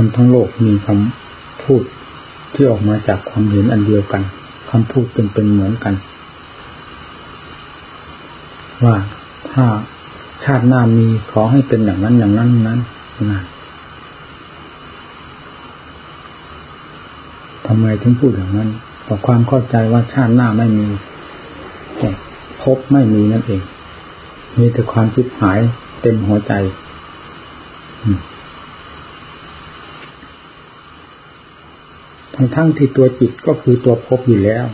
คนทั้งโลกมีคำพูดที่ออกมาจากความเห็นอันเดียวกันคำพูดเป็นเป็นเหมือนกัน ว่าถ้าชาติหน้ามีขอให้เป็นอย่างนั้นอย่างนั้นนั้นนะทำไมถึงพูดอย่างนั้นเพราะความเข้าใจว่าชาติหน้าไม่มีแต่พบไม่มีนั่นเอง มีแต่ความคิดหายเต็มหัวใจ ทั้งทั้งที่ตัวจิตก็คือตัวพบอยู่แล้ว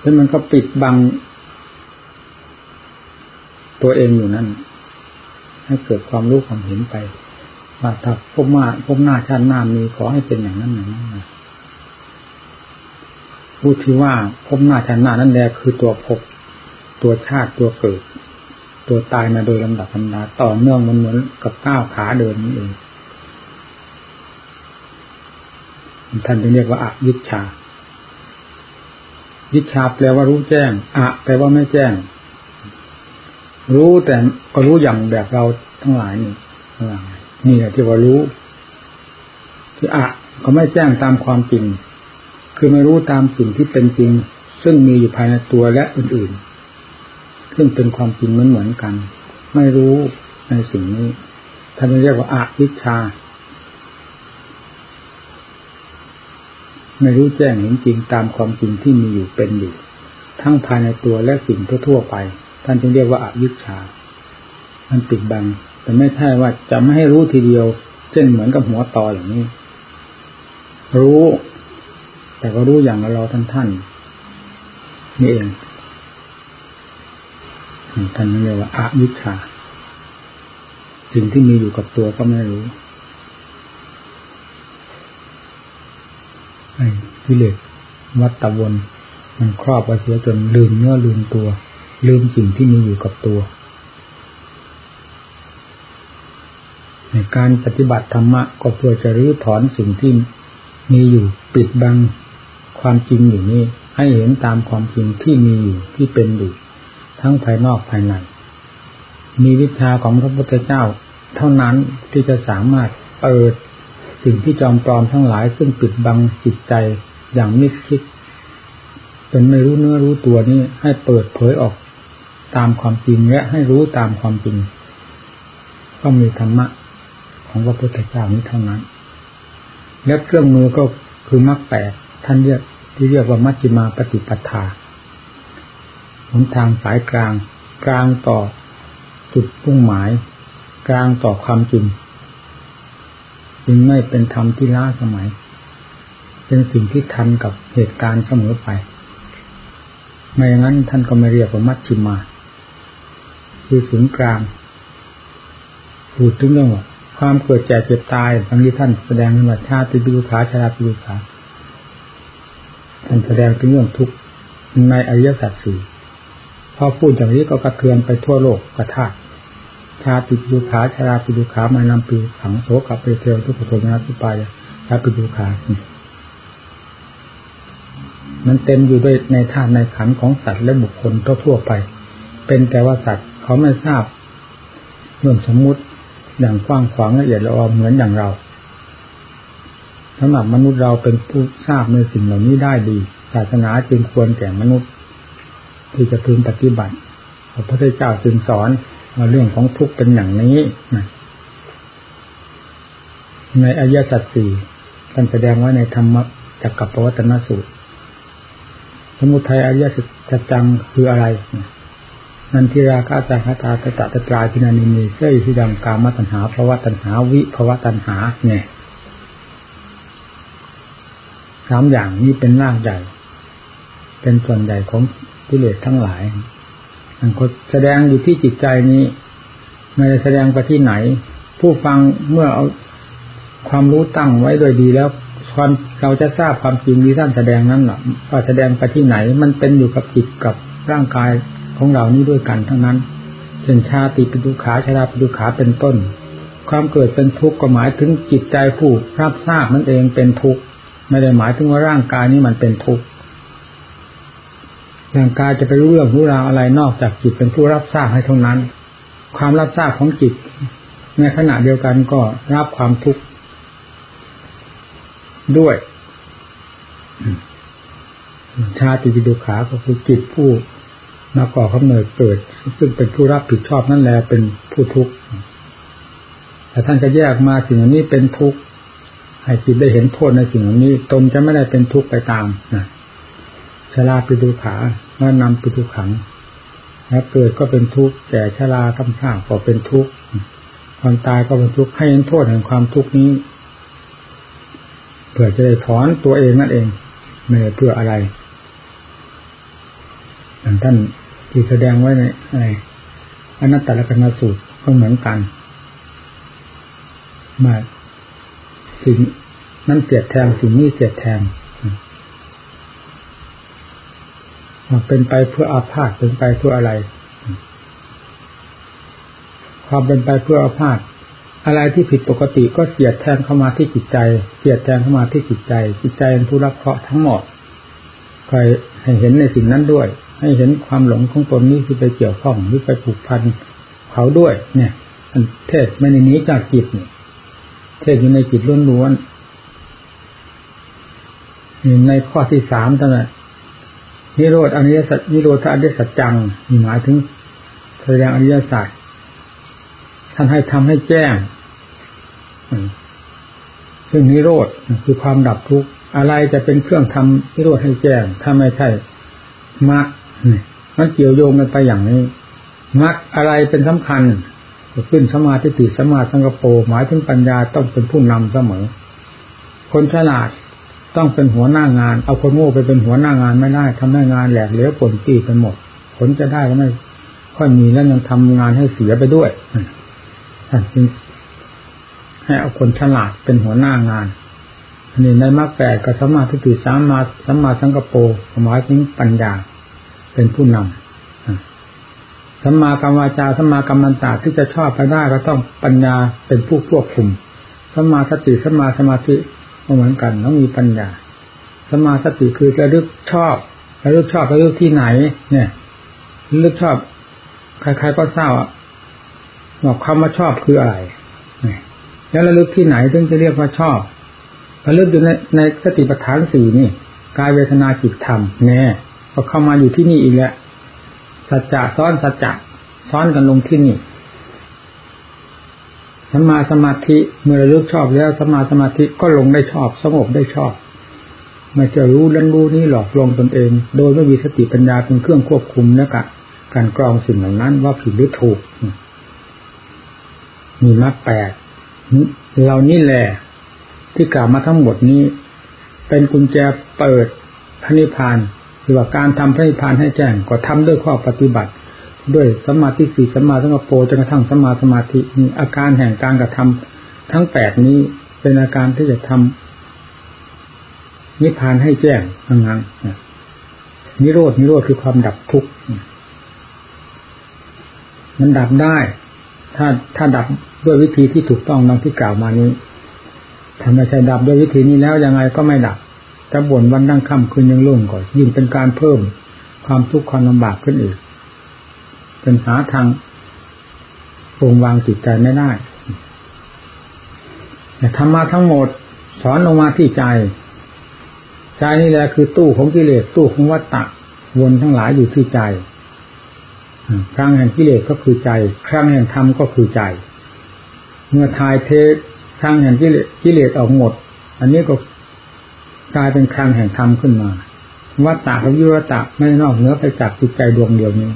แล้วมันก็ปิดบัง ตัวเองอยู่นั่น ให้เกิดความรู้ความเห็นไป ว่าถ้าพบมาพบหน้าชาติหน้ามีขอให้เป็นอย่างนั้นอย่างนั้นผู้ที่ว่าพบหน้าชาติหน้านั่นแหละคือตัวพบตัวชาติตัวเกิด ตัวตายมาโดยลำดับลำดาต่อเนื่องมันเหมือนกับก้าวขาเดินนี้เอง ท่านจึงเรียกว่าอาวิชาวิชาแปลว่ารู้แจ้งอะแปลว่าไม่แจ้ง รู้แต่ก็รู้อย่างแบบเราทั้งหลายนี่นี่แหละที่ว่ารู้ ที่อะก็ไม่แจ้งตามความจริง คือไม่รู้ตามสิ่งที่เป็นจริง ซึ่งมีอยู่ภายในตัวและอื่นๆ ซึ่งเป็นความจริงเหมือนเหมือนกัน ไม่รู้ในสิ่งนี้ท่านเรียกว่าอาวิชา ไม่รู้แจ้งเห็นจริงตามความจริงที่มีอยู่เป็นอยู่ ทั้งภายในตัวและสิ่งทั่วๆไป ท่านจึงเรียกว่าอายุชา มันปิดบัง แต่ไม่ใช่ว่าจะไม่ให้รู้ทีเดียว เช่นเหมือนกับหัวตออย่างนี้ รู้ แต่ก็รู้อย่างเราท่านท่านนี่เองท่านเรียกว่าอายุชา สิ่งที่มีอยู่กับตัวก็ไม่รู้ กิเลสวัตตะวนมันครอบไว้เสียจนลืมเนื้อลืมตัว ลืมสิ่งที่มีอยู่กับตัว ในการปฏิบัติธรรมะก็เพื่อจะรื้อถอนสิ่งที่มีอยู่ปิดบังความจริงอยู่นี้ ให้เห็นตามความจริงที่มีอยู่ที่เป็นอยู่ทั้งภายนอกภายในมีวิชาของพระพุทธเจ้า เท่านั้นที่จะสามารถเปิดสิ่งที่จอมปลอมทั้งหลายซึ่งปิดบังจิตใจ อย่างมิดคิดเป็นไม่รู้เนื้อรู้ตัวนี้ให้เปิดเผยออกตามความจริงและให้รู้ตามความจริง ก็มีธรรมะของพระพุทธเจ้านี้เท่านั้น และเครื่องมือก็คือมรรคแปดท่านเรียกที่เรียกว่ามัชฌิมาปฏิปทาหนทางสายกลาง กลางต่อจุดมุ่งหมาย กลางต่อความจริงจึงไม่เป็นธรรมที่ล้าสมัย เป็นสิ่งที่ทันกับเหตุการณ์เสมอไป ไม่อย่างนั้นท่านก็ไม่เรียกว่ามัชชิมา คือศูนย์กลางพูดถึงเรื่องว่าความเกิดแก่เจ็บตายบางทีท่านแสดงว่าชาติปิดุขาชาราปิดุขาท่านแสดงถึงเรื่องทุกข์ในอริยสัจสี่พอพูดอย่างนี้ก็กระเทือนไปทั่วโลกกระทาชาติปิุขาชาราปิดุขามานาปีขังโสกับเปเทวทุกขโทมนาทุปายชาปิดุขา มันเต็มอยู่ด้วยในธาตุในขันของสัตว์และบุคคลทั่วไป เป็นแต่ว่าสัตว์เขาไม่ทราบเรื่องสมมุติอย่างกว้างขวางละเอียดละออเหมือนอย่างเราสำหรับมนุษย์เราเป็นผู้ทราบในสิ่งเหล่านี้ได้ดี ศาสนาจึงควรแก่มนุษย์ ที่จะพึงปฏิบัติพระพุทธเจ้าจึงสอนว่าเรื่องของทุกข์เป็นอย่างนี้นะในอายะสัตสี่ท่านแสดงไว้ในธรรมจักรปวัตนสูตร สมุทัยอริยสัจจังคืออะไรนันทิราคาตาคาตาตตะตตรายพินานิมีเสยที่ดังกามตัญหาภวะตัญหา วิภวะตัญหา เนี่ยสามอย่างนี้เป็นรากใหญ่ เป็นส่วนใหญ่ของกิเลสทั้งหลายมันก็แสดงอยู่ที่จิตใจนี้ไม่ได้แสดงไปที่ไหน ผู้ฟังเมื่อเอาความรู้ตั้งไว้โดยดีแล้ว ความเราจะทราบความจริงที่ท่านแสดงนั้นหรอว่าแสดงไปที่ไหน มันเป็นอยู่กับจิตกับร่างกายของเรานี้ด้วยกันทั้งนั้นเช่นชาติปิดุขาชาราปิดุขาเป็นต้น ความเกิดเป็นทุกข์ก็หมายถึงจิตใจผู้รับทราบมันเองเป็นทุกข์ไม่ได้หมายถึงว่าร่างกายนี้มันเป็นทุกข์ร่างกายจะไปรู้เรื่องรู้ราวอะไรนอกจากจิตเป็นผู้รับทราบให้เท่านั้น ความรับทราบของจิตในขณะเดียวกันก็รับความทุกข์ ด้วยชาติวิดุขาก็คือจิตผู้มาก่อกำเนิดเกิด ซึ่งเป็นผู้รับผิดชอบนั่นแหละเป็นผู้ทุกข์แต่ท่านจะแยกมาสิ่งนี้เป็นทุกข์ให้จิตได้เห็นโทษในสิ่งนี้ตนจะไม่ได้เป็นทุกข์ไปตามนะชราปิดุขาเมื่อนำปิดุขังแล้วเกิดก็เป็นทุกข์แก่ชรากำพร้าก็เป็นทุกข์ความตายก็เป็นทุกข์ให้เห็นโทษแห่งความทุกข์นี้ เพื่อจะได้ถอนตัวเองนั่นเองไม่เพื่ออะไรอย่างท่านที่แสดงไว้ในอะไรอนัตตลกนสูตรก็เหมือนกันมาสิ่งนั้นเจียดแทงสิ่งนี้เจียดแทงเป็นไปเพื่ออาพาธเป็นไปเพื่ออะไร ความเป็นไปเพื่ออาพาธ อะไรที่ผิดปกติก็เสียดแทงเข้ามาที่จิตใจ เสียดแทงเข้ามาที่จิตใจ จิตใจเป็นผู้รับเคราะห์ทั้งหมดคอยให้เห็นในสิ่งนั้นด้วย ให้เห็นความหลงของตนนี้ที่ไปเกี่ยวข้องหรือไปผูกพันเขาด้วย เนี่ยเทศไม่ในนี้จากจิตเทศอยู่ในจิตล้วนๆในข้อที่สามท่านนิโรธอนิยสัจนิโรธอนิยสัจจังหมายถึงแสดงอริยสัจ ท่านให้ทำให้แจ้งซึ่งนิโรธคือความดับทุกข์อะไรจะเป็นเครื่องทำนิโรธให้แจ้งถ้าไม่ใช่มรรคมันเกี่ยวโยงกันไปอย่างนี้มรรคอะไรเป็นสำคัญขึ้นสมาธิติสมาสังกโปหมายถึงปัญญาต้องเป็นผู้นำเสมอ คนฉลาดต้องเป็นหัวหน้างาน เอาคนโง่ไปเป็นหัวหน้างานไม่ได้ทำให้งานแหลกเหลวผลตีไปหมด ผลจะได้ก็ไม่ค่อยมีแล้วยังทำงานให้เสียไปด้วย ท่านจึงให้เอาคนฉลาดเป็นหัวหน้างานอันนี้ในมรรคแปดกับสมมาธิติสามมาสัมมาสังกปรหมายถึงปัญญาเป็นผู้นำสัมมากรรมวาจาสัมมากรรมันตาที่จะชอบไปได้ก็ต้องปัญญาเป็นผู้ควบคุมสัมมาสติสัมมาสมาธิก็เหมือนกันต้องมีปัญญาสัมมาสติคือจะลึกชอบระลึกชอบระลึกที่ไหน เนี่ยลึกชอบ ใครๆก็ทราบ บอกคำว่าชอบคืออะไรแล้วระลึกที่ไหนถึงจะเรียกว่าชอบระลึกอยู่ในในสติปัฏฐานสี่นี่กายเวทนาจิตธรรมแน่ก็เข้ามาอยู่ที่นี่อีกแล้วสัจจะซ้อนสัจจะซ้อนกันลงที่นี่สมาสมาธิเมื่อระลึกชอบแล้วสมาสมาธิก็ลงได้ชอบ สงบได้ชอบไม่จะรู้ดันรู้นี้หลอกลวงตนเอง โดยไม่มีสติปัญญาเป็นเครื่องควบคุมนะกะการกรองสิ่งเหล่านั้นว่าผิดหรือถูก มีมรรคแปดเรานี่แหละที่กล่าวมาทั้งหมดนี้ เป็นกุญแจเปิดพระนิพพานหรือว่าการทำพระนิพพานให้แจ้งก็ทำด้วยข้อปฏิบัติ ด้วยสมาธิสี่สมาสังกปรจนกระทั่งสมาสมาธิมีอาการแห่งการกระทำทั้งแปดนี้เป็นอาการที่จะทำนิพพานให้แจ้งทั้งนั้นนิโรดนิโรธคือความดับทุกข์มันดับได้ ถ้าถ้าดับด้วยวิธีที่ถูกต้องดังที่กล่าวมานี้ถ้าไม่ใช่ดับด้วยวิธีนี้แล้วยังไงก็ไม่ดับจะบ่นวันดังค่ำคืนยังรุ่งก่อนยิ่งเป็นการเพิ่มความทุกข์ความลำบากขึ้นอีก เป็นหาทางปรงวางจิตใจไม่ได้แต่ธรรมะทั้งหมดสอนลงมาที่ใจ ใจนี่แหละคือตู้ของกิเลสตู้ของวัตตะวนทั้งหลายอยู่ที่ใจ ครั้งแห่งกิเลสก็คือใจ ครั้งแห่งธรรมก็คือใจ เมื่อทายเทครั้งแห่งกิเลสกิเลสออกหมด อันนี้ก็กลายเป็นครั้งแห่งธรรมขึ้นมาวัตตะกับยุวตะไม่นอกเหนือไปจากจิตใจดวงเดียวนี้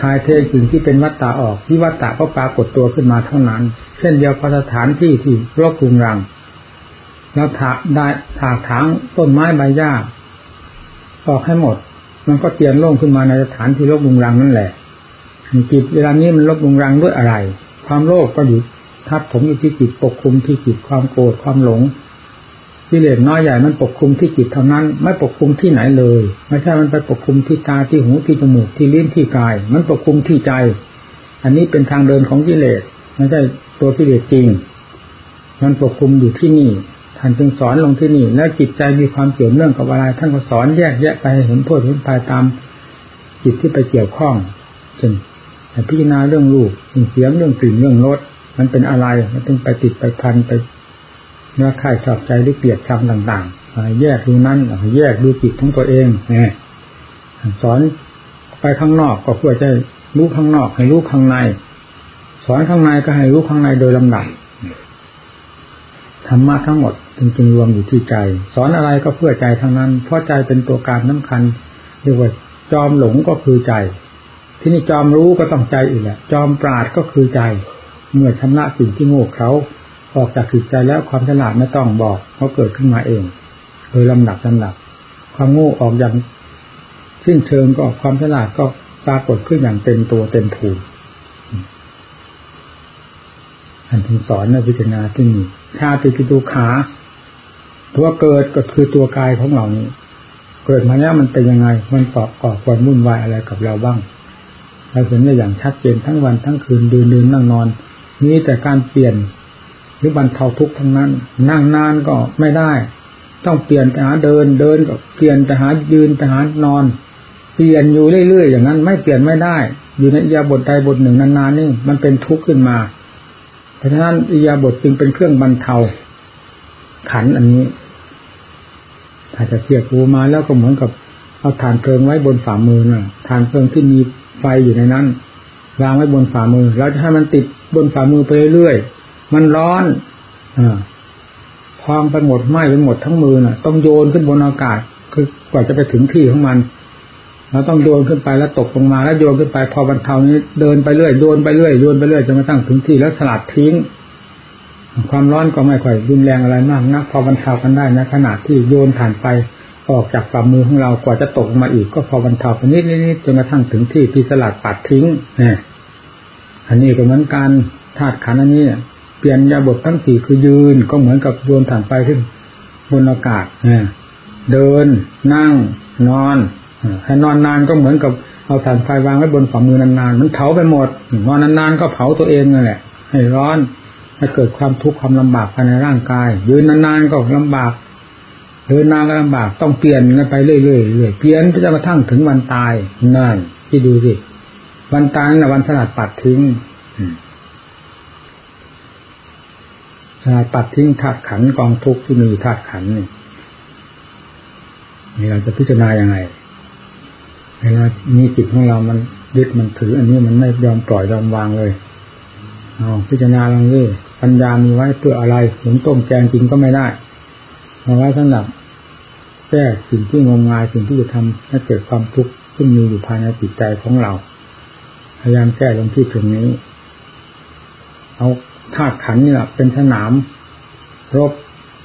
ทายเทสิ่งที่เป็นวัตตะออกที่วัตตะก็ปรากฏตัวขึ้นมาเท่านั้น เช่นเดียวกับสถานที่ที่รกรุงรังแล้วถากได้ถากถางต้นไม้ใบหญ้าออกให้หมด มันก็เตียนโล่งขึ้นมาในสถานที่รกรุงรังนั่นแหละจิตเวลานี้มันรกรุงรังด้วยอะไร ความโลภก็อยู่ทับถมอยู่ที่จิตปกคลุมที่จิตความโกรธความหลงกิเลสน้อยใหญ่มันปกคลุมที่จิตเท่านั้น ไม่ปกคลุมที่ไหนเลย ไม่ใช่มันไปปกคลุมที่ตาที่หูที่จมูกที่ลิ้นที่กาย มันปกคลุมที่ใจ อันนี้เป็นทางเดินของกิเลสไม่ใช่ตัวกิเลสจริง มันปกคลุมอยู่ที่นี่ ท่านจึงสอนลงที่นี่ แล้วจิตใจมีความเกี่ยวเนื่องกับอะไรท่านก็สอนแยกแยะไปเห็นโทษเห็นตายตามจิตที่ไปเกี่ยวข้องเช่นพิจารณาเรื่องรูปเรื่องเสียงเรื่องกลิ่นเรื่องรสมันเป็นอะไรมันต้องไปติดไปพันไปเนื้อข่ายชอบใจหรือเกลียดชังต่างๆแยกดูนั้นแยกดูจิตของตัวเองเนี่ยสอนไปข้างนอกก็เพื่อจะรู้ข้างนอก ให้รู้ข้างใน สอนข้างในก็ให้รู้ข้างในโดยลำดับ ธรรมะทั้งหมดจริงๆรวมอยู่ที่ใจ สอนอะไรก็เพื่อใจทั้งนั้น เพราะใจเป็นตัวการสาคัญเรียกว่าจอมหลงก็คือใจ ที่นี่จอมรู้ก็ต้องใจอีกแหละจอมปราดก็คือใจ เมื่อชำระสิ่งที่โง่เขาออกจากจิตใจแล้วความฉลาดไม่ต้องบอกเขาเกิดขึ้นมาเอง โดยลำดับลำดับ ความโง่ออกอย่างสิ้นเชิงก็ความฉลาดก็ปรากฏขึ้นอย่างเต็มตัวเต็มภูมิ อันถึงสอนในพิจารณาที่นี่ชาติคือตัวขาตัวเกิดก็คือตัวกายของเรานี้ เกิดมาแล้วมันเป็นยังไง มันก่อก่อความวุ่นวายอะไรกับเราบ้างเราเห็นได้อย่างชัดเจนทั้งวันทั้งคืนเดินเดินนั่งนอนนี้แต่การเปลี่ยนหรือบรรเทาทุกข์ทั้งนั้น นั่งนานก็ไม่ได้ ต้องเปลี่ยนไปหาเดินเดินก็เปลี่ยนไปหายืนไปหานอน เปลี่ยนอยู่เรื่อยๆอย่างนั้น ไม่เปลี่ยนไม่ได้ อยู่ในยาบทใดบทหนึ่งนานๆนี่มันเป็นทุกข์ขึ้นมา เพราะฉะนั้นอิยาบทจึงเป็นเครื่องบรรเทา ขันอันนี้ ถ้าจะเทียบรูมาแล้วก็เหมือนกับเอาฐานเพลิงไว้บนฝ่ามือน่ะฐานเพลิงที่มีไฟอยู่ในนั้นวางไว้บนฝ่ามือเราจะให้มันติดบนฝ่ามือไปเรื่อยๆมันร้อนอพองไปหมดไหม้ไปหมดทั้งมือน่ะ ต้องโยนขึ้นบนอากาศ คือกว่าจะไปถึงที่ของมัน เราต้องโยนขึ้นไปแล้วตกลงมาแล้วโยนขึ้นไป พอบรรเทานี้เดินไปเรื่อยโยนไปเรื่อยโยนไปเรื่อยจนกระทั่งถึงที่แล้วสลัดทิ้ง ความร้อนก็ไม่ค่อยรุนแรงอะไรมากนักพอบรรเทากันได้นะขนาดที่โยนผ่านไปออกจากฝ่ามือของเรากว่าจะตกมาอีกก็พอบรรเทาไปนิดนิดจนกระทั่งถึงที่ที่สลัดปัดทิ้งนี่อันนี้ก็เหมือนการธาตุขันอันนี้เปลี่ยนยาบททั้งสี่คือยืน ก็เหมือนกับโยนผ่านไปขึ้นบนอากาศนี่เดิน นั่ง นอน ถ้านอนนานก็เหมือนกับเอาถ่านไฟวางไว้บนฝ่ามือนานๆมันเผาไปหมดนอนนานๆก็เผาตัวเองนั่นแหละ ให้ร้อนให้เกิดความทุกข์ความลำบากภายในร่างกาย ยืนนานๆก็ลำบากเดินนานก็ลำบากต้องเปลี่ยนกันไปเรื่อยๆเรื่อยเปลี่ยนจนกระทั่งถึงวันตายนั่นที่ดูสิวันตายน่ะวันสลัดปัดทิ้งสลัดปัดทิ้งธาตุขันกองทุกข์ที่มีธาตุขันนี่เราจะพิจารณาอย่างไง เวลามีจิตของเรามันยึดมันถือ อันนี้มันไม่ยอมปล่อยยอมวางเลยเอาพิจารณาลองดิปัญญามีไว้เพื่ออะไรหมุนต้มแกงกินก็ไม่ได้เอาไว้สำหรับแก้สิ่งที่งมงายสิ่งที่จะทำให้เกิดความทุกข์ซึ่งมีอยู่ภายในจิตใจของเรา พยายามแก้ลงที่ตรงนี้ เอาธาตุขันนี่แหละเป็นสนาม รบ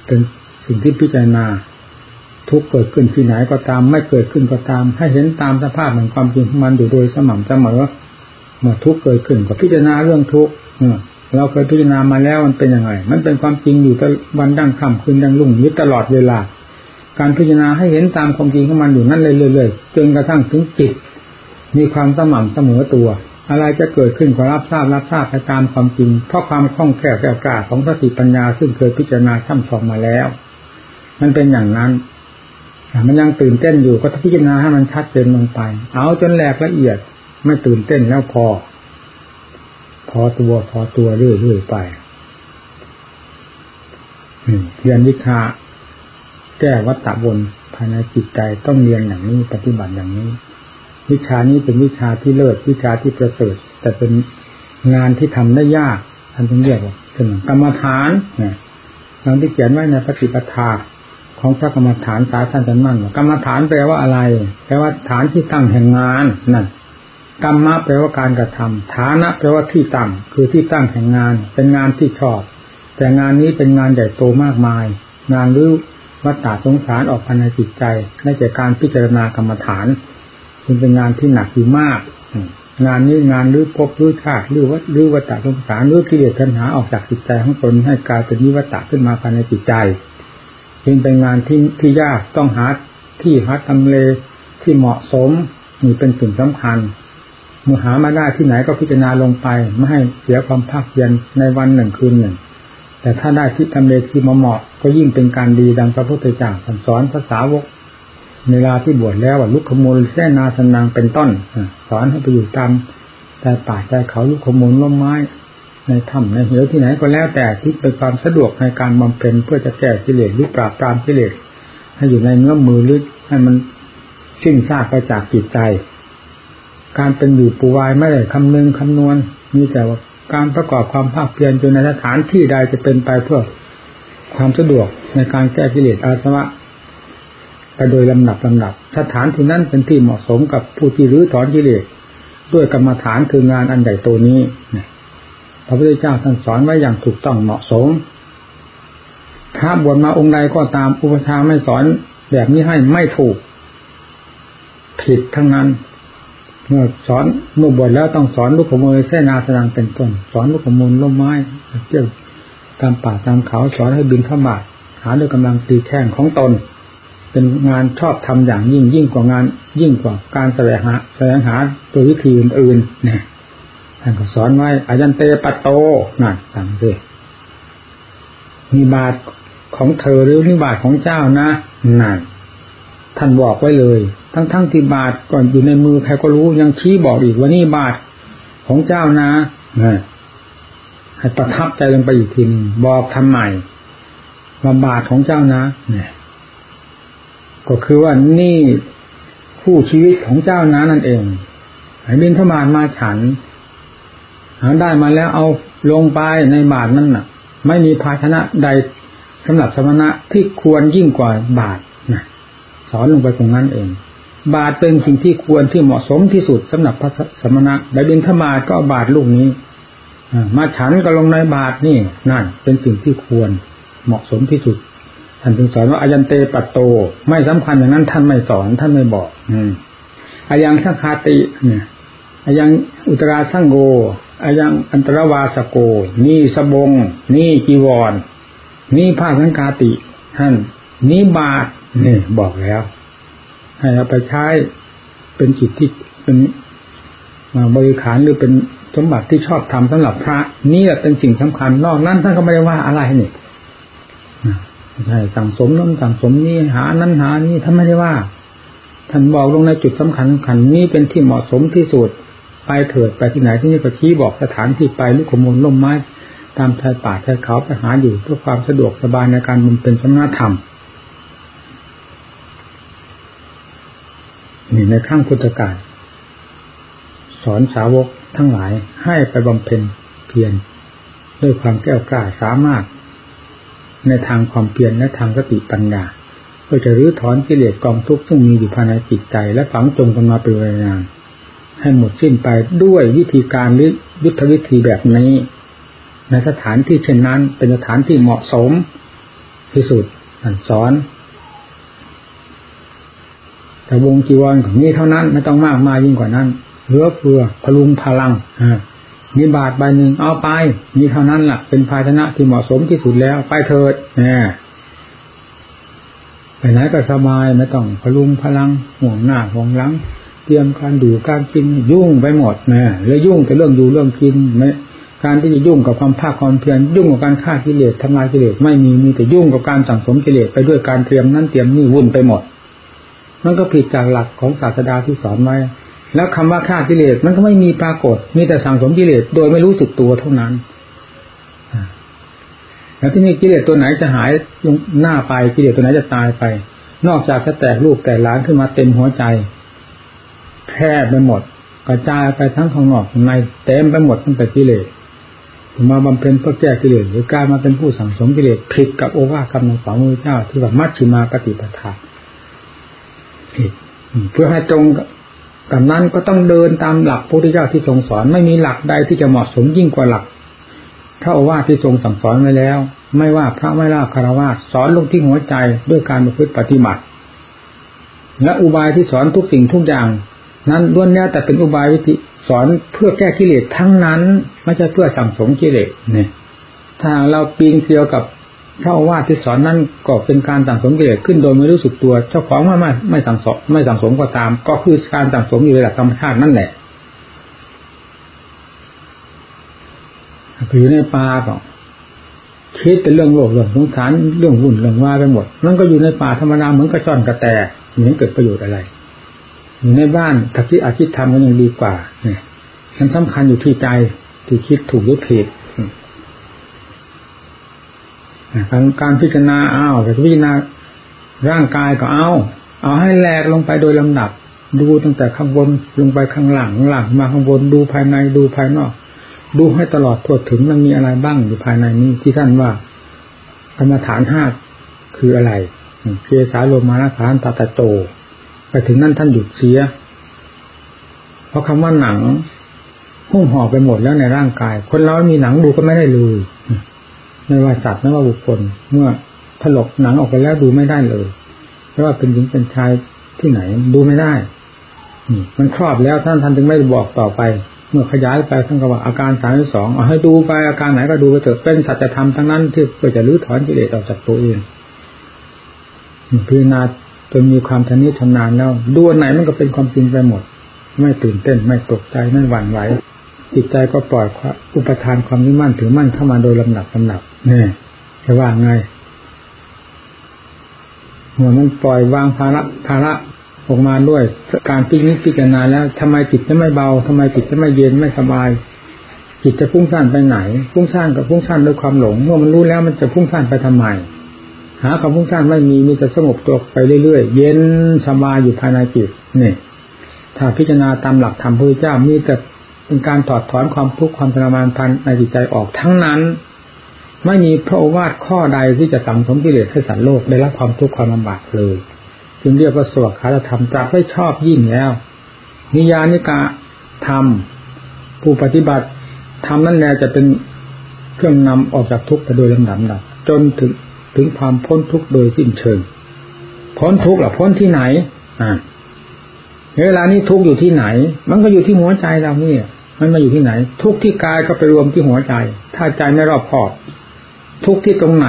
เป็นสิ่งที่พิจารณา ทุกเกิดขึ้นที่ไหนก็ตาม ไม่เกิดขึ้นก็ตาม ให้เห็นตามสภาพแห่งความจริงของมันอยู่โดยสม่ำเสมอเมื่อทุกเกิดขึ้นก็พิจารณาเรื่องทุกเราเคยพิจารณามาแล้วมันเป็นยังไง มันเป็นความจริงอยู่ตวันดั้งค่ำคืนดั้งรุ่งอยู่ตลอดเวลา การพิจารณาให้เห็นตามความจริงของมันอยู่นั่นเรื่อยๆจนกระทั่งถึงจิต มีความสม่ำเสมอตัว อะไรจะเกิดขึ้นก็รับทราบรับทราบไปตามความจริง เพราะความคล่องแคล่วแก้วกล้าของสติปัญญาซึ่งเคยพิจารณาช่ำชองมาแล้ว มันเป็นอย่างนั้น มันยังตื่นเต้นอยู่ก็พิจารณาให้มันชัดเจนลงไป เอาจนแหลกละเอียดไม่ตื่นเต้นแล้วพอ พอตัวพอตัวเรื่อยๆไปเรียนวิชาแก้วัตตะบนภายในจิตใจต้องเรียนอย่างนี้ปฏิบัติอย่างนี้ วิชานี้เป็นวิชาที่เลิศวิชาที่ประเสริฐ แต่เป็นงานที่ทำได้ยากท่านจึงเรียกว่าเป็นกรรมฐานนะตาที่เขียนไว้ในปฏิปทา ของพระกรรมฐานสาท่านจันมั่นกรรมฐานแปลว่าอะไร แปลว่าฐานที่ตั้งแห่งงานนั่นกรรมะแปลว่าการกระทำฐานะแปลว่าที่ตั้งคือที่ตั้งแห่งงาน เป็นงานที่ชอบ แต่งานนี้เป็นงานใหญ่โตมากมาย งานรื้อวัฏฏะสงสารออกภายในจิตใจในจากการพิจารณากรรมฐานจึงเป็นงานที่หนักอยู่มาก งานนี้งานรื้อพบรื้อชาติรื้อวัฏรื้อวัฏฏะสงสารรื้อกิเลสปัญหาออกจากจิตใจของตนให้กลายเป็นนิวัฏฏะขึ้นมาภายในจิตใจ จึงเป็นงานที่ที่ยากต้องหาที่หาทำเลที่เหมาะสมนี่เป็นสิ่งสำคัญเมื่อหามาได้ที่ไหนก็พิจารณาลงไป ไม่ให้เสียความภาคเพียนในวันหนึ่งคืนหนึ่ง แต่ถ้าได้ที่ทำเลที่เหมาะก็ยิ่งเป็นการดีดังพระพุทธเจ้าสอนภาษาวกเวลาที่บวชแล้วว่าลุกขมูลแสนาสนังเป็นต้นสอนให้ไปอยู่ตามแต่ป่าใจเขาลุกขมูลล้มไม้ ในถ้ำในเหวที่ไหนก็แล้วแต่ที่เป็นความสะดวกในการบำเพ็ญเพื่อจะแก้กิเลสหรือปราบปรามกิเลสให้อยู่ในเนื้อมือหรือให้มันสิ้นซากไปจากจิตใจ การเป็นอยู่ปูวายไม่ได้คำนึงคำนวณมีแต่ว่าการประกอบความภาคเพียรจนในสถานที่ใดจะเป็นไปเพื่อความสะดวกในการแก้กิเลสอาสวะไปโดยลำดับลำดับ สถานที่นั้นเป็นที่เหมาะสมกับผู้ที่รื้อถอนกิเลสด้วยกรรมฐานคืองานอันใหญ่โตนี้ พระพุทธเจ้าท่านสอนไว้อย่างถูกต้องเหมาะสมถ้าบวชมาองค์ใดก็ตามอุปชาไม่สอนแบบนี้ให้ไม่ถูก ผิดทั้งนั้น เมื่อสอนเมื่อบวชแล้วต้องสอนลูกขโมยเส้นาสนังเป็นต้น สอนลูกขโมยล้มไม้เที่ยวตามป่าตามเขาสอนให้บินข้ามาหาด้วยกำลังตีแข้งของตน เป็นงานชอบทำอย่างยิ่งยิ่งกว่างาน ยิ่งกว่าการแสวงหาแสวงหาตัววิธีอื่นๆเนี่ย ท่านก็สอนไว้อายันเตปัตโตนั่นต่างสิมีบาทของเธอหรือนิบาทของเจ้านะนั่นท่านบอกไว้เลย ทั้งทั้งที่บาทก่อนอยู่ในมือใครก็รู้ยังชี้บอกอีกว่านี่บาทของเจ้านะให้ประทับใจลงไปอีกทีนึงบอกทำไมว่าบาทของเจ้านะเนี่ยก็คือว่านี่คู่ชีวิตของเจ้านะนั่นเองให้บินธมานมาฉัน ได้มาแล้วเอาลงไปในบาทนั่นน่ะ ไม่มีภาชนะใดสำหรับสมณะที่ควรยิ่งกว่าบาทนะสอนลงไปตรงนั้นเอง บาทเป็นสิ่งที่ควรที่เหมาะสมที่สุดสำหรับพระสมณะใบบินธมาก็เอาบาทลูกนี้มาฉันก็ลงในบาทนี่นั่น เป็นสิ่งที่ควรเหมาะสมที่สุดท่านจึงสอนว่าอายันเตปัตโต ไม่สำคัญอย่างนั้น ท่านไม่สอนท่านไม่บอก อืมอายังสังคาติเนี่ยอายังอุตราสังโก อายังอันตรวาสโก นี่สบง นี่จีวร นี่ผ้าสังคาติ ท่าน นี่บาทนี่บอกแล้ว ให้เอาไปใช้เป็นจิตที่เป็นบริขารหรือเป็นสมบัติที่ชอบทำสำหรับพระ นี่แหละเป็นสิ่งสำคัญ นอกนั้นท่านก็ไม่ได้ว่าอะไรนี่ใช่สั่งสมนั้นสั่งสมนี่หานั้นหานี่ท่านไม่ได้ว่า ท่านบอกลงในจุดสำคัญขันนี้เป็นที่เหมาะสมที่สุด ไปเถิดไปที่ไหนที่นี่ก็ชี้บอกสถานที่ไปลูกขมูลล่มไม้ ตามชายป่าชายเขาไปหาอยู่เพื่อความสะดวกสบายในการมันเป็นสมณธรรมนี่ในข้างพุทธกาลสอนสาวกทั้งหลายให้ไปบำเพ็ญเพียรด้วยความแก้วกล้าสามารถ ในทางความเพียรและทางสติปัญญาเพื่อจะรื้อถอนกิเลสกองทุกข์ซึ่งมีอยู่ภายในจิตใจ และฝังจมกันมาเป็นเวลานาน ให้หมดสิ้นไปด้วยวิธีการหรือยุทธวิธีแบบนี้ ในสถานที่เช่นนั้น เป็นสถานที่เหมาะสมที่สุดท่านสอน แต่วงจีวรของนี้เท่านั้นไม่ต้องมากมายยิ่งกว่านั้นเหลือเฟือพลุงพลังมีบาทใบหนึ่งเอาไปมีเท่านั้นแหละเป็นภาชนะที่เหมาะสมที่สุดแล้ว ไปเถิดแหมไปไหนก็สบายไม่ต้องพลุงพลังห่วงหน้าห่วงหลัง เตรียมการดูการกินยุ่งไปหมดนะแล้วยุ่งแต่เรื่องดูเรื่องกินไม่การที่จะยุ่งกับความภาคความเพียรยุ่งกับการฆ่ากิเลสทำลายกิเลสไม่มีมีแต่ยุ่งกับการสั่งสมกิเลสไปด้วยการเตรียมนั่นเตรียมนี่วุ่นไปหมดมันก็ผิดจากหลักของศาสดาที่สอนไว้แล้วคำว่าฆ่ากิเลสมันก็ไม่มีปรากฏ มีแต่สั่งสมกิเลสโดยไม่รู้สึกตัวเท่านั้นแล้วที่นี่กิเลสตัวไหนจะหายลงหน้าไปกิเลสตัวไหนจะตายไป นอกจากจะแตกลูกแตกล้านขึ้นมาเต็มหัวใจ แพร่ไปหมด กระจายไปทั้งข้างนอกในเต็มไปหมดตั้งแต่กิเลสมาบำเพ็ญเพื่อแก้กิเลสหรือกลายมาเป็นผู้สั่งสมกิเลสผิดกับโอวาทคำของพระเจ้า ที่ว่ามัชฌิมาปฏิปทาผิดเพื่อให้ตรงกับนั้นก็ต้องเดินตามหลักพระพุทธเจ้าที่ทรงสอน ไม่มีหลักใดที่จะเหมาะสมยิ่งกว่าหลักพระโอวาทที่ทรงสั่งสอนไว้แล้ว ไม่ว่าพระไม่ล่าคารวะสอนลงที่หัวใจด้วยการประพฤติปฏิบัติ และอุบายที่สอนทุกสิ่งทุกอย่าง นั้นล้วนแล้วแต่เป็นอุบายวิธีสอนเพื่อแก้กิเลสทั้งนั้น ไม่ใช่เพื่อสั่งสมกิเลสเนี่ยถ้าเราปีนเกลียวกับพระว่าที่สอนนั้นก็เป็นการสั่งสมกิเลสขึ้นโดยไม่รู้สึกตัว เจ้าของว่าไม่ไม่สั่งสมไม่สั่งสมก็ตาม ก็คือการสั่งสมอยู่ในหลักธรรมชาตินั่นแหละอยู่ในป่าก็คิดเป็นเรื่องโลกเรื่องสงสารเรื่องวุ่นเรื่องว่าไปหมด มันก็อยู่ในป่าธรรมดาเหมือนกระจอนกระแตเหมือนเกิดประโยชน์อะไร อยู่ในบ้านถ้าคิดอาชีพทำก็ยังดีกว่า เนี่ยมันสำคัญอยู่ที่ใจที่คิดถูกหรือผิดการการพิจารณาเอาแต่พิจารณาร่างกายก็เอา เอาให้แหลกลงไปโดยลำดับ ดูตั้งแต่ข้างบนลงไปข้างหลังหลังมาข้างบนดูภายในดูภายนอก ดูให้ตลอดทั่วถึงมันมีอะไรบ้างอยู่ภายในนี้ที่ท่านว่ากรรมฐานห้าคืออะไรเกสาโลมานาฐานตาตะโต ไปถึงนั่นท่านหยุดเสีย เพราะคำว่าหนังหุ้มห่อไปหมดแล้วในร่างกาย คนเรามีหนังดูก็ไม่ได้เลยไม่ว่าสัตว์ไม่ว่าบุคคล เมื่อถลกหนังออกไปแล้วดูไม่ได้เลยไม่ว่าเป็นหญิงเป็นชายที่ไหน ดูไม่ได้มันครอบแล้วท่านท่านจึงไม่บอกต่อไป เมื่อขยายไปท่านก็ว่าอาการสามสองเอาให้ดูไปอาการไหนก็ดูไปเถอะเป็นสัจธรรมทั้งนั้นที่เพื่อจะรื้อถอนกิเลสออกจากตัวเองพิจารณา จนมีความทนิชำนาญแล้วดูอันไหนมันก็เป็นความจริงไปหมด ไม่ตื่นเต้นไม่ตกใจไม่หวั่นไหวจิตใจก็ปล่อยอุปทานความยึดมั่นถือมั่นเข้ามาโดยลำดับลำดับเนี่ยจะว่าไงเมื่อมันปล่อยวางภาระภาระออกมาด้วย การพิจิตพิจารณาแล้วทำไมจิตจะไม่เบาทำไมจิตจะไม่เย็นไม่สบาย จิตจะพุ่งซ่านไปไหน พุ่งซ่านกับพุ่งซ่านด้วยความหลง เมื่อมันรู้แล้วมันจะพุ่งซ่านไปทำไม หาความพุ่งซ่านไม่มีมีแต่สงบตัวไปเรื่อยๆ เย็นสบายอยู่ภายในจิตนี่ถ้าพิจารณาตามหลักธรรมพระเจ้ามีแต่เป็นการถอดถอนความทุกข์ความทรมานพันในจิตใจออกทั้งนั้น ไม่มีพระโอวาทข้อใดที่จะสังสมกิเลสให้สัตว์โลกได้รับความทุกข์ความลำบากเลย จึงเรียกว่าสวดคาธรรมจับไม่ชอบยิ่งแล้ว นิยานิกาธรรมผู้ปฏิบัติธรรมนั่นแหละจะเป็นเครื่องนำออกจากทุกข์ไปโดยลำดับดับจนถึง ถึงความพ้นทุกข์โดยสิ้นเชิง พ้นทุกข์หรอพ้นที่ไหน อ่าเวลานี้ทุกข์อยู่ที่ไหน มันก็อยู่ที่หัวใจเราเนี่ยมันมาอยู่ที่ไหน ทุกข์ที่กายก็ไปรวมที่หัวใจ ถ้าใจไม่รอบคอบ ทุกข์ที่ตรงไหน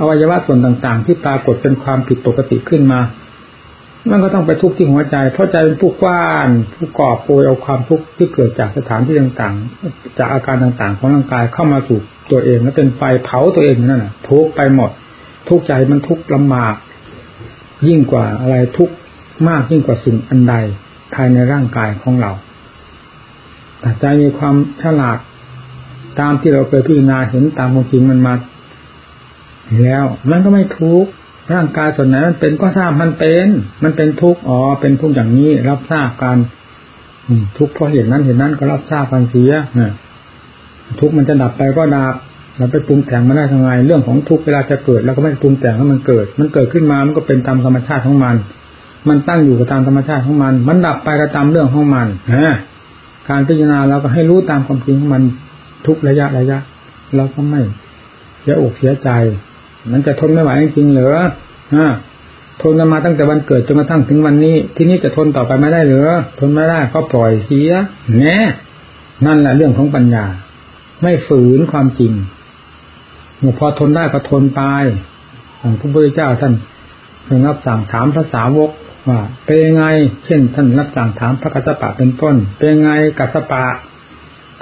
อวัยวะส่วนต่างๆ ที่ปรากฏเป็นความผิดปกติขึ้นมา มันก็ต้องไปทุกข์ที่หัวใจ เพราะใจเป็นผู้กว้านผู้กอบโปยเอาความทุกข์ที่เกิดจากสถานที่ต่างๆ จากอาการต่างๆ ของร่างกายเข้ามาสู่ตัวเองแล้วเป็นไฟเผาตัวเองนั่นแหละทุกไปหมด ทุกข์ใจมันทุกข์ลำบาก ยิ่งกว่าอะไรทุกข์มากยิ่งกว่าสิ่งอันใดภายในร่างกายของเราแต่ใจมีความฉลาดตามที่เราเคยพิจารณาเห็นตามความจริงมันมาแล้วมันก็ไม่ทุกข์ร่างกายส่วนไหนมันเป็นก็ทราบมันเป็น มันเป็นทุกข์อ๋อเป็นทุกข์อย่างนี้ รับทราบกันทุกข์เพราะเหตุนั้นเหตุนั้นก็รับทราบกันเสียทุกข์มันจะดับไปก็ดับ เราไปปรุงแต่งมาได้ทำไงเรื่องของทุกเวลาจะเกิดเราก็ไม่ปรุงแต่งให้มันเกิด มันเกิดขึ้นมามันก็เป็นตามธรรมชาติของมัน มันตั้งอยู่กับตามธรรมชาติของมัน มันดับไปก็ตามเรื่องของมันฮะการพิจารณาเราก็ให้รู้ตามความจริงของมันทุกระยะระยะเราก็ไม่เสียอกเสียใจ มันจะทนไม่ไหวจริงๆเหรอฮะทนกันมาตั้งแต่วันเกิดจนกระทั่งถึงวันนี้ ที่นี้จะทนต่อไปไม่ได้หรือทนไม่ได้ก็ปล่อยเสียแน่นั่นแหละเรื่องของปัญญา ไม่ฝืนความจริง พอทนได้ก็ทนไปองพระพุทธเจ้าท่านเรับสั่งถามภาษาวกว่าเป็นยังไง เช่น ท่านรับสั่งถามพระกัสสปะเป็นต้น เป็นยังไงกัสสปะ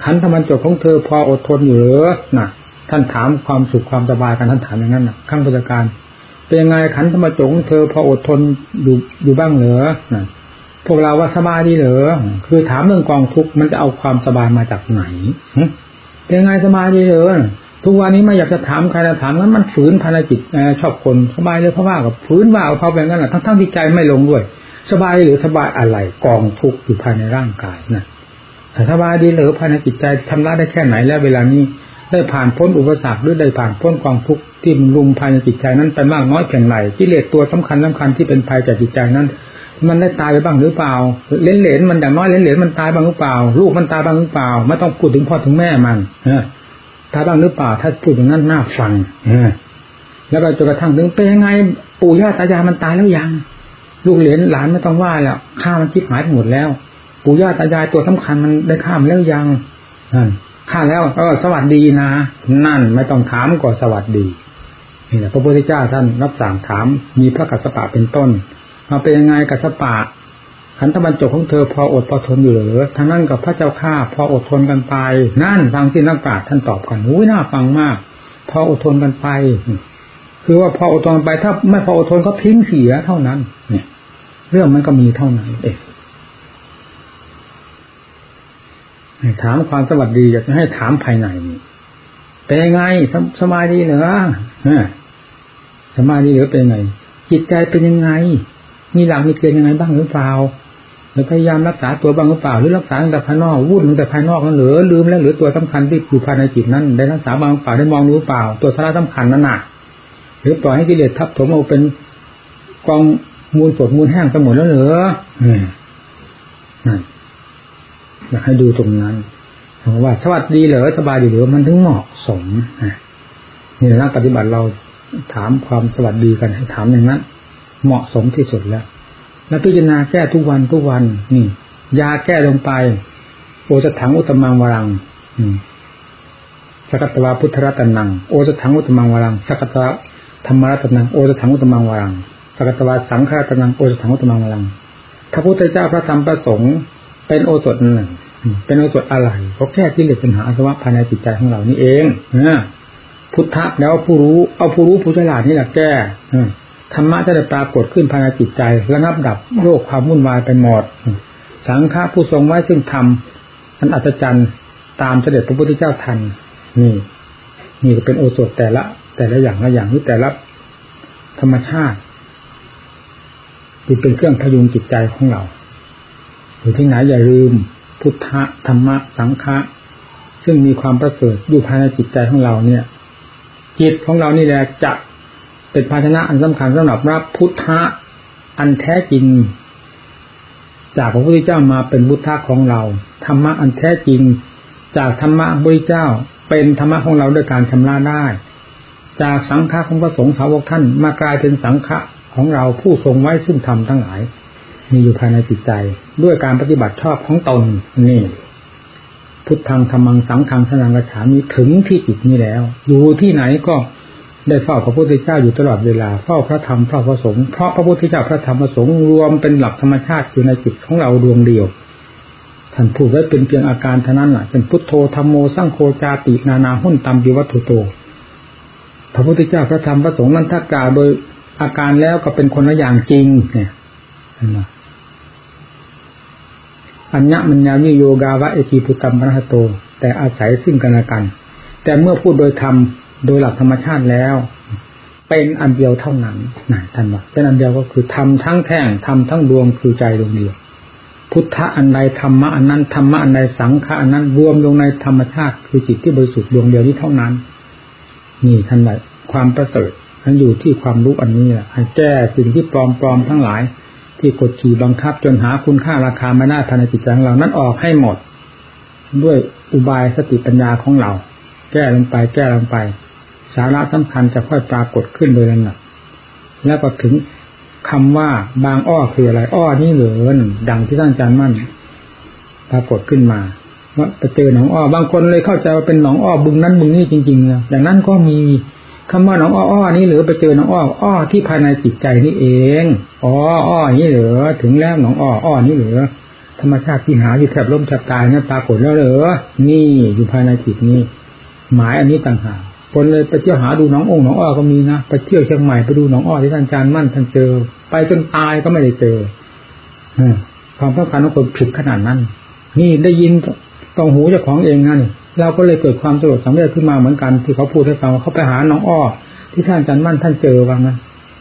ขันธมันจบของเธอพออดทนอยู่หรือน่ะ ท่านถามความสุขความสบายกันท่านถามอย่างนั้นน่ะขั้งพุทธการเป็นยังไงขันธมจงเธอพออดทนอยู่อยู่บ้างเหรอน่ะ พวกเราว่าสบายดีเหรอคือถามเรื่องกองทุกข์มันจะเอาความสบายมาจากไหนเป็นยังไงสบายดีเหรอ ทุกวันนี้ไม่อยากจะถามใครจะถามนั้นมันฝืนภารกิจชอบคนสบายเลยเพราะว่ากับฝืนว่าเอาเขาแบบนั้นแหละทั้งทั้งที่ใจไม่ลงด้วย สบายหรือสบายอะไรกองทุกข์อยู่ภายในร่างกายนะแต่สบายดีหรือภายในจิตใจทำละได้แค่ไหนแล้วเวลานี้ได้ผ่านพ้นอุปสรรคหรือได้ผ่านพ้นกองทุกข์ที่มันรุมภายในจิตใจนั้นไปมากน้อยเพียงไรกิเลสตัวสำคัญสำคัญที่เป็นภัยจากจิตใจนั้น มันได้ตายไปบ้างหรือเปล่าเลนเหลนมันอย่างน้อยเลนเหลนมันตายบ้างหรือเปล่า ลูกมันตายบ้างหรือเปล่า ไม่ต้องพูดถึงพ่อถึงแม่มัน เตาบ้างหรือเปล่า ถ้าพูดอย่างนั้นน่าฟังแล้วเราจนกระทั่งถึงเป็นยังไง ปู่ย่าตายายมันตายแล้วยัง ลูกเหลนหลานไม่ต้องว่าแล้วฆ่ามันคิดหายหมดแล้ว ปู่ย่าตายายตัวสำคัญมันได้ฆ่ามแล้วยังนั่นฆ่าแล้วก็สวัสดีนะ นั่นไม่ต้องถามก็สวัสดีนี่แหละพระพุทธเจ้าท่านรับสั่งถามมีพระกัสสปะเป็นต้นมาเป็นยังไงกัสสปะ ขันธบรรจบของเธอพออดพอทนอยู่หรือทั้งนั้นกับพระเจ้าข้าพออดทนกันไป นั่นฟังที่นักปราชญ์ท่านตอบกันอุ้ยน่าฟังมาก พออดทนกันไป คือว่าพออดทนไปถ้าไม่พออดทนก็ทิ้งเสียเท่านั้น เนี่ย เรื่องมันก็มีเท่านั้น เองถามความสวัสดีอยากจะให้ถามภายในเป็นยังไงสบาดีเหรอสบาดีหรือเป็นไงจิตใจเป็นยังไง มีหลักมีเกณฑ์ยังไงบ้างหรือเปล่า พยายามรักษาตัวบ้างหรือเปล่า หรือรักษาแต่ภายนอกวุ่นแต่ภายนอกนั่นหรือลืมแล้วหรือตัวสำคัญที่อยู่ภายในจิตนั้นได้รักษาบ้างหรือเปล่าได้มองรู้เปล่า ตัวสาระสำคัญนั่นน่ะ หรือปล่อยให้กิเลสทับถมเอาเป็นกองมูลสดมูลแห้งไปหมดแล้วเหรอนั่นอยากให้ดูตรงนั้นว่าสวัสดีเหรอสบายดีหรือมันถึงเหมาะสมนี่นักปฏิบัติเราถามความสวัสดีกันให้ถามอย่างนั้น เหมาะสมที่สุดแล้ว แล้วพิจารณาแก้ทุกวันทุกวันนี่ยาแก้ลงไป โอสถังอุตมังวรังสกัตวาพุทธรัตนังโอสถังอุตมังวรังสกัตวาธรรมรัตนังโอสถังอุตมังวรังสกัตวาสังฆรัตนังโอสถังอุตมังวรังพระพุทธเจ้าพระธรรมพระสงฆ์เป็นโอสถหนึ่งเป็นโอสถอะไรเขาแก้ที่เหลือปัญหาอสวะภายในจิตใจของเรานี่เองนะพุทธะแล้วผู้รู้เอาผู้รู้ผู้ฉลาดนี่แหละแก้ ธรรมะจะได้ปรากฏขึ้นภายในจิตใจระงับดับโลกความวุ่นวายไปหมด สังฆะผู้ทรงไว้ซึ่งธรรมอันอัศจรรย์ตามเสด็จพระพุทธเจ้าทันนี่ นี่ก็เป็นโอสถแต่ละ แต่ละอย่างละอย่างนี้แต่ละธรรมชาติที่เป็นเครื่องพยุงจิตใจของเราอยู่ที่ไหนอย่าลืม พุทธะธรรมะสังฆะซึ่งมีความประเสริฐอยู่ภายในจิตใจของเราเนี่ยจิตของเรานี่แหละจะ เป็นภาชนะอันสำคัญสำหรับรับพุทธะอันแท้จริง จากพระพุทธเจ้ามาเป็นพุทธะของเราธรรมะอันแท้จริง จากธรรมะพระพุทธเจ้า เป็นธรรมะของเราด้วยการชำระได้ จากสังฆะของพระสงฆ์สาวกท่านมากลายเป็นสังฆะของเราผู้ทรงไว้ซึ่งธรรมทั้งหลายมีอยู่ภายในจิตใจ ด้วยการปฏิบัติชอบของตนนี่พุทธังธรรมังสังฆังสนังกระฉามีถึงที่จิตนี้แล้ว อยู่ที่ไหนก็ ได้เฝ้าพระพุทธเจ้าอยู่ตลอดเวลาเฝ้าพระธรรมเฝ้าพระสงฆ์เพราะพระพุทธเจ้าพระธรรมพระสงฆ์รวมเป็นหลักธรรมชาติอยู่ในจิตของเราดวงเดียวท่านพูดไว้เป็นเพียงอาการเท่านั้นแหละเป็นพุทโธธรรมโมสังโฆจาตินานาหุ่นตามดิวัตถุโตพระพุทธเจ้าพระธรรมพระสงฆ์นั้นถ้ากล่าวโดยอาการแล้วก็เป็นคนละอย่างจริง เนี่ยอัญญมัญญาวิโยกาวะเอกีพุตัมมรหโต แต่อาศัยซึ่งกันและกัน แต่เมื่อพูดโดยธรรม โดยหลักธรรมชาติแล้ว เป็นอันเดียวเท่านั้นนะท่านว่าเป็นอันเดียวก็คือทำทั้งแท่งทำทั้งดวงคือใจดวงเดียว พุทธะอันใดธรรมะอันนั้นธรรมะอันใดสังขะอันนั้นรวมลงในธรรมชาติคือจิตที่บริสุทธิ์ดวงเดียวนี้เท่านั้น นี่ท่านว่าความประเสริฐมันอยู่ที่ความรู้อันนี้แหละให้แก้สิ่งที่ปลอมๆทั้งหลาย ที่กดขี่บังคับจนหาคุณค่าราคาไม่ได้ภายในจิตใจของเรานั้นออกให้หมด ด้วยอุบายสติปัญญาของเรา แก้ลงไปแก้ลงไป สาระสำคัญจะค่อยปรากฏขึ้นโดยลำดับแล้วก็ถึงคำว่าบางอ้อคืออะไร อ้อนี่เหลือดังที่ท่านอาจารย์มั่น ปรากฏขึ้นมาว่าไปเจอหนองอ้อบางคนเลยเข้าใจว่าเป็นหนองอ้อบึงนั้นบึงนี้จริงๆนะอย่างนั้นก็มีคำว่าหนองอ้ออ้อนี่หรือไปเจอหนองอ้ออ้อที่ภายในจิตใจนี่เองอ๋ออ้อนี่เหรอถึงแล้วหนองอ้ออ้อนี่เหรอธรรมชาติที่หาอยู่แทบล้มแทบตายนั่นปรากฏแล้วเหรอนี่อยู่ภายในจิตนี้ หมายอันนี้ต่างหาก คนเลยไปเที่ยวหาดูน้ององค์น้องอ้อก็มีนะไปเที่ยวเชียงใหม่ไปดูน้องอ้อที่ท่านอาจารย์มั่นท่านเจอ ไปจนตายก็ไม่ได้เจอความต้องการของคนผิดขนาดนั้น นี่ได้ยินต้องหูเจ้าของเองนั่นเราก็เลยเกิดความสลดสังเวชขึ้นมาเหมือนกัน ที่เขาพูดให้ฟังเขาไปหาหนองอ้อที่ท่านจันมั่นท่านเจอว่างั้น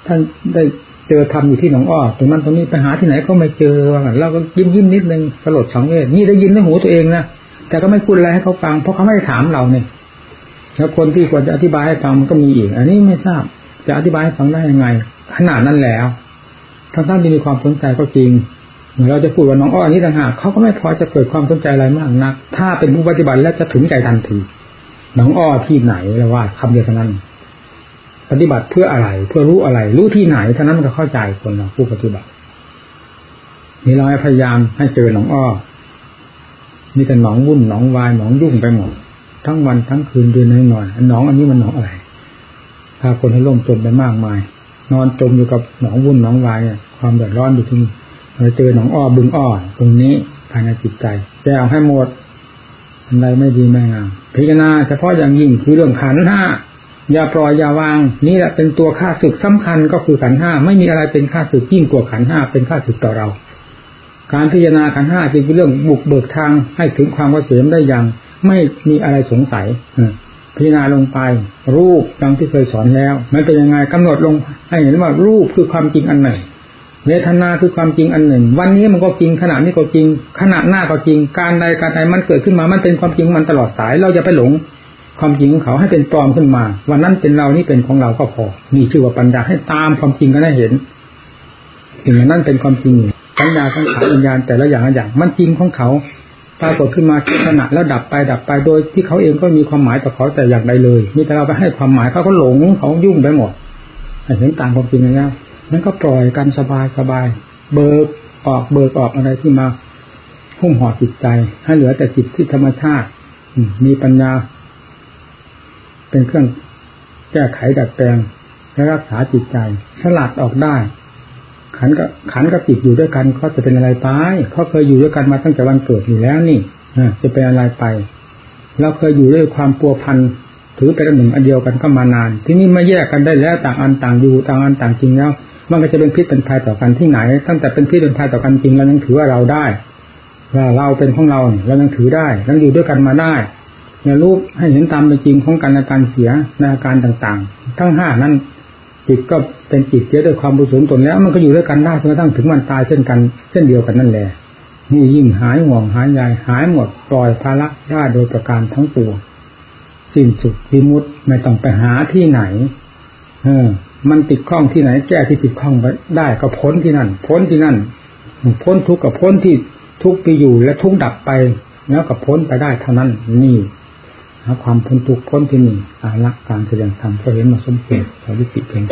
ท่านได้เจอทำอยู่ที่หนองอ้อตรงนั้นตรงนี้ไปหาที่ไหนก็ไม่เจอว่างั้นเราก็ยิ้มยิ้มนิดนึงสลดสังเวชนี่ได้ยินในหูตัวเองนะแต่ก็ไม่พูดอะไรให้เขาฟังเพราะเขาไม่ได้ถามเราเนี่ย แล้วคนที่ควรจะอธิบายให้ฟังมันก็มีอีก อันนี้ไม่ทราบ จะอธิบายให้ฟังได้ยังไง ขนาดนั้นแล้วทั้งท่านที่มีความสนใจก็จริงเราจะพูดว่าน้องอ้อนี้ต่างหากเขาก็ไม่พอจะเกิดความสนใจอะไรมากนัก ถ้าเป็นผู้ปฏิบัติแล้วจะถึงใจทันทีน้องอ้อที่ไหนแล้วว่าคำเดียวเท่านั้น ปฏิบัติเพื่ออะไร เพื่อรู้อะไร รู้ที่ไหนเท่านั้นก็เข้าใจคนเราผู้ปฏิบัตินี่เราพยายามให้เจอหนองอ้อมีแต่หนองวุ่นหนองวายหนองยุ่งไปหมด ทั้งวันทั้งคืนเดือนนอนหนองอันนี้มันหนองอะไรพาคนให้ล่มจมไปมากมาย นอนจมอยู่กับหนองวุ่นหนองวายความเดือดร้อนอยู่ที่นี่เราเจอหนองอ้อบึงอ้อตรงนี้ภายในจิตใจแก้เอาให้หมดอะไรไม่ดีไม่งามพิจารณาเฉพาะอย่างยิ่งคือเรื่องขันห้าอย่าปล่อยอย่าวาง นี่แหละเป็นตัวค่าศึกสำคัญก็คือขันห้าไม่มีอะไรเป็นค่าศึกยิ่งกว่าขันห้าเป็นค่าศึกต่อเรา การพิจารณาขันห้าจึงเป็นเรื่องบุกเบิกทางให้ถึงความเกษมได้อย่าง ไม่มีอะไรสงสัยพิจารณาลงไป รูปดังที่เคยสอนแล้ว มันเป็นยังไงกำหนดลงให้เห็นว่ารูปคือความจริงอันหนึ่งเวทนาคือความจริงอันหนึ่ง วันนี้มันก็จริงขณะนี้ก็จริง ขณะหน้าก็จริง การใดการใดมันเกิดขึ้นมา มันเป็นความจริงมันตลอดสาย เราจะไปหลงความจริงของเขาให้เป็นปลอมขึ้นมา วันนั้นเป็นเรานี่เป็นของเราก็พอมีชื่อว่าปัญญาให้ตามความจริงกันได้เห็นสิ่งนั้นเป็นความจริงปัญญาทั้งขาวิญญาณแต่ละอย่างละอย่างมันจริงของเขา ปรากฏขึ้นมาขณะแล้วดับไปดับไปโดยที่เขาเองก็มีความหมายต่อเขาแต่อย่างใดเลยมีแต่เราไปให้ความหมายเขาก็หลงเขายุ่งไปหมดเห็นต่างความจริงแล้วนั้นก็ปล่อยกันสบายสบาย เบิกออกเบิกออกอะไรที่มาหุ้มห่อจิตใจ ให้เหลือแต่จิตที่ธรรมชาติมีปัญญา เป็นเครื่องแก้ไขดัดแปลงและรักษาจิตใจ สลัดออกได้ ขันกับขันกับจิตอยู่ด้วยกันเขาจะเป็นอะไรไปเขาเคยอยู่ด้วยกันมาตั้งแต่วันเกิดอยู่แล้วนี่จะเป็นอะไรไป เราเคยอยู่ด้วยความปัวพันถือเป็นหนึ่งอันเดียวกันก็มานาน ที่นี่มาแยกกันได้แล้วต่างอันต่างอยู่ต่างอันต่างจริงแล้ว มันก็จะเป็นพิษเป็นภัยต่อกันที่ไหน ตั้งแต่เป็นพิษเป็นภัยต่อกันจริงเรายังถือว่าเราได้ว่าเราเป็นของเราเนี่ยเรายังถือได้ยังอยู่ด้วยกันมาได้เนี่ยรูปให้เห็นตามเป็นจริงของกันและการเสียในอาการต่างๆ ทั้งห้านั้น จิตก็เป็นจิตเสียด้วยความบุญสุนตนแล้ว มันก็อยู่ด้วยกันได้จนกระทั่งถึงวันตายเช่นกัน เช่นเดียวกันนั่นแหละนี่ยิ่งหายห่วงหายใหญ่หายหมดปล่อยภาระได้โดยประการทั้งปวงสิ้นสุดวิมุตไม่ต้องไปหาที่ไหน เออ มันติดข้องที่ไหน แก้ที่ติดข้องไปได้ก็พ้นที่นั่น พ้นที่นั่น พ้นทุกข์กับพ้นที่ทุกข์ไปอยู่และทุกข์ดับไป แล้วก็พ้นไปได้เท่านั้น นี่ หาความพ้นทุกข์พ้นที่นี่สาละการแสดงธรรมก็เห็นมาสมเกตสาวิติเพียง